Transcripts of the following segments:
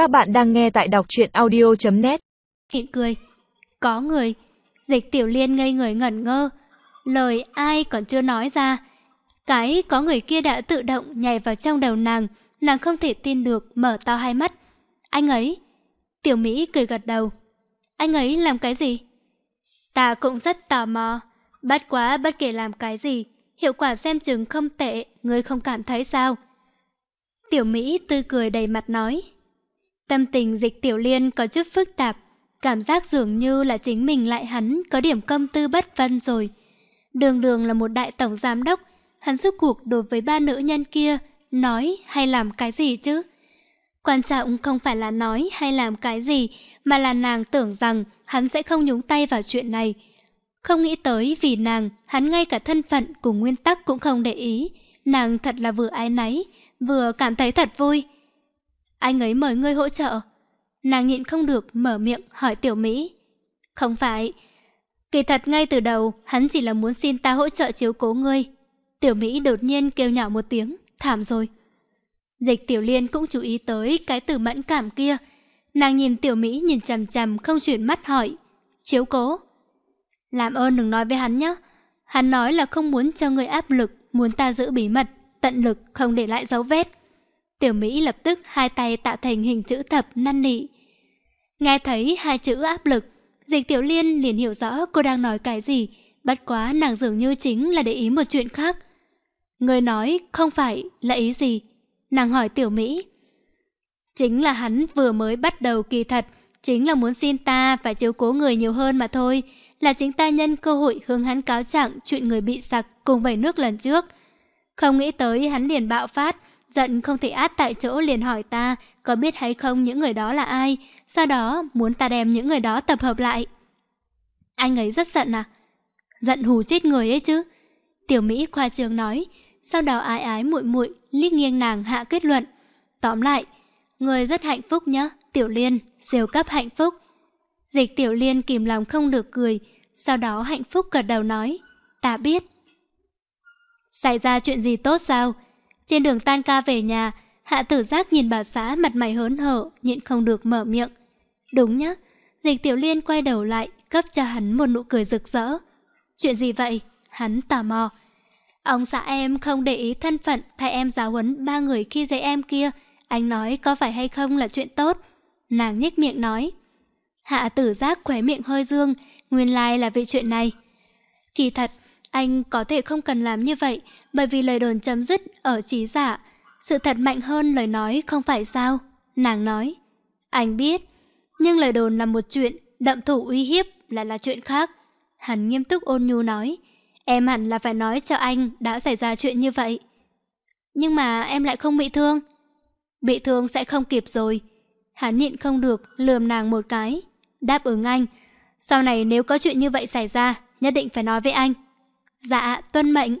Các bạn đang nghe tại đọc truyện audio.net Hiện cười. Có người. Dịch tiểu liên ngây người ngẩn ngơ. Lời ai còn chưa nói ra. Cái có người kia đã tự động nhảy vào trong đầu nàng. Nàng không thể tin được, mở to hai mắt. Anh ấy. Tiểu Mỹ cười gật đầu. Anh ấy làm cái gì? Ta cũng rất tò mò. Bất quá bất kể làm cái gì, hiệu quả xem chừng không tệ, ngươi không cảm thấy sao? Tiểu Mỹ tươi cười đầy mặt nói. Tâm tình dịch tiểu liên có chút phức tạp, cảm giác dường như là chính mình lại hắn có điểm công tư bất vân rồi. Đường đường là một đại tổng giám đốc, hắn rút cuộc đối với ba nữ nhân kia, nói hay làm cái gì chứ? Quan trọng không phải là nói hay làm cái gì, mà là nàng tưởng rằng hắn sẽ không nhúng tay vào chuyện này. Không nghĩ tới vì nàng, hắn ngay cả thân phận cùng nguyên tắc cũng không để ý. Nàng thật là vừa ái náy, vừa cảm thấy thật vui. Anh ấy mời ngươi hỗ trợ. Nàng nhịn không được mở miệng hỏi tiểu Mỹ. Không phải. Kỳ thật ngay từ đầu, hắn chỉ là muốn xin ta hỗ trợ chiếu cố ngươi. Tiểu Mỹ đột nhiên kêu nhỏ một tiếng, thảm rồi. Dịch tiểu liên cũng chú ý tới cái từ mẫn cảm kia. Nàng nhìn tiểu Mỹ nhìn chằm chằm không chuyển mắt hỏi. Chiếu cố. Làm ơn đừng nói với hắn nhé. Hắn nói là không muốn cho người áp lực, muốn ta giữ bí mật, tận lực không để lại dấu vết. Tiểu Mỹ lập tức hai tay tạo thành hình chữ thập năn nỉ. Nghe thấy hai chữ áp lực, dịch tiểu liên liền hiểu rõ cô đang nói cái gì, bất quá nàng dường như chính là để ý một chuyện khác. Người nói không phải là ý gì? Nàng hỏi tiểu Mỹ. Chính là hắn vừa mới bắt đầu kỳ thật, chính là muốn xin ta phải chiếu cố người nhiều hơn mà thôi, là chính ta nhân cơ hội hướng hắn cáo trạng chuyện người bị sặc cùng vẩy nước lần trước. Không nghĩ tới hắn liền bạo phát, giận không thể át tại chỗ liền hỏi ta có biết hay không những người đó là ai, sau đó muốn ta đem những người đó tập hợp lại. Anh ấy rất giận à? Giận hù chết người ấy chứ. Tiểu Mỹ khoa trường nói, sau đó ái ái muội muội liếc nghiêng nàng hạ kết luận. Tóm lại, người rất hạnh phúc nhá, Tiểu Liên, siêu cấp hạnh phúc. Dịch Tiểu Liên kìm lòng không được cười, sau đó hạnh phúc gật đầu nói, ta biết. Xảy ra chuyện gì tốt sao? Trên đường tan ca về nhà, Hạ tử giác nhìn bà xã mặt mày hớn hở, nhịn không được mở miệng. Đúng nhá, dịch tiểu liên quay đầu lại, cấp cho hắn một nụ cười rực rỡ. Chuyện gì vậy? Hắn tò mò. Ông xã em không để ý thân phận thay em giáo huấn ba người khi dạy em kia. Anh nói có phải hay không là chuyện tốt? Nàng nhếch miệng nói. Hạ tử giác khóe miệng hơi dương, nguyên lai là vì chuyện này. Kỳ thật, anh có thể không cần làm như vậy, bởi vì lời đồn chấm dứt ở trí giả. Sự thật mạnh hơn lời nói không phải sao? Nàng nói. Anh biết, nhưng lời đồn là một chuyện, đậm thủ uy hiếp lại là chuyện khác. Hắn nghiêm túc ôn nhu nói. Em hẳn là phải nói cho anh đã xảy ra chuyện như vậy. Nhưng mà em lại không bị thương. Bị thương sẽ không kịp rồi. Hắn nhịn không được, lườm nàng một cái. Đáp ứng anh. Sau này nếu có chuyện như vậy xảy ra, nhất định phải nói với anh. Dạ, tuân mệnh.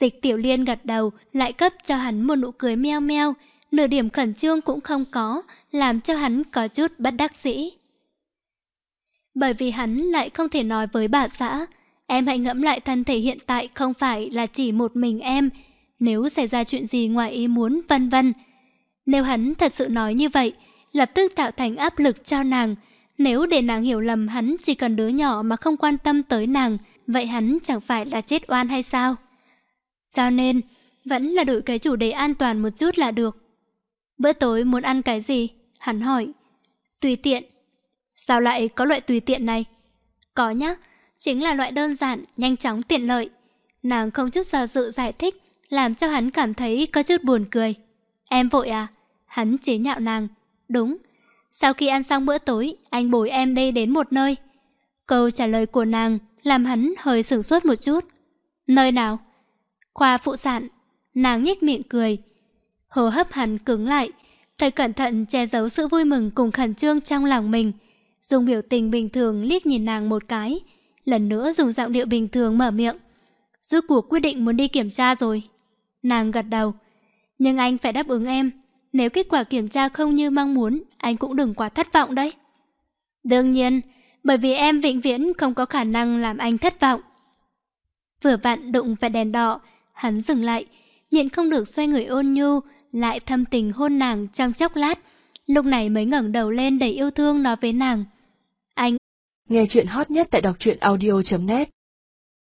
Dịch tiểu liên gật đầu, lại cấp cho hắn một nụ cười meo meo, nửa điểm khẩn trương cũng không có, làm cho hắn có chút bất đắc dĩ. Bởi vì hắn lại không thể nói với bà xã, em hãy ngẫm lại thân thể hiện tại không phải là chỉ một mình em, nếu xảy ra chuyện gì ngoài ý muốn vân vân. Nếu hắn thật sự nói như vậy, lập tức tạo thành áp lực cho nàng, nếu để nàng hiểu lầm hắn chỉ cần đứa nhỏ mà không quan tâm tới nàng, vậy hắn chẳng phải là chết oan hay sao? Cho nên, vẫn là đổi cái chủ đề an toàn một chút là được. Bữa tối muốn ăn cái gì? Hắn hỏi. Tùy tiện. Sao lại có loại tùy tiện này? Có nhá, chính là loại đơn giản, nhanh chóng tiện lợi. Nàng không chút do dự giải thích, làm cho hắn cảm thấy có chút buồn cười. Em vội à? Hắn chế nhạo nàng. Đúng. Sau khi ăn xong bữa tối, anh bồi em đi đến một nơi. Câu trả lời của nàng làm hắn hơi sửng sốt một chút. Nơi nào? Khoa phụ sản. Nàng nhếch miệng cười. Hồ hấp hắn cứng lại, thật cẩn thận che giấu sự vui mừng cùng khẩn trương trong lòng mình. Dùng biểu tình bình thường liếc nhìn nàng một cái, lần nữa dùng giọng điệu bình thường mở miệng. Rốt cuộc quyết định muốn đi kiểm tra rồi. Nàng gật đầu. Nhưng anh phải đáp ứng em. Nếu kết quả kiểm tra không như mong muốn, anh cũng đừng quá thất vọng đấy. Đương nhiên, bởi vì em vĩnh viễn không có khả năng làm anh thất vọng. Vừa vặn đụng vào đèn đỏ, hắn dừng lại, nhịn không được xoay người ôn nhu, lại thâm tình hôn nàng trong chốc lát, lúc này mới ngẩng đầu lên đầy yêu thương nói với nàng. Anh Nghe chuyện hot nhất tại đọc truyện audio.net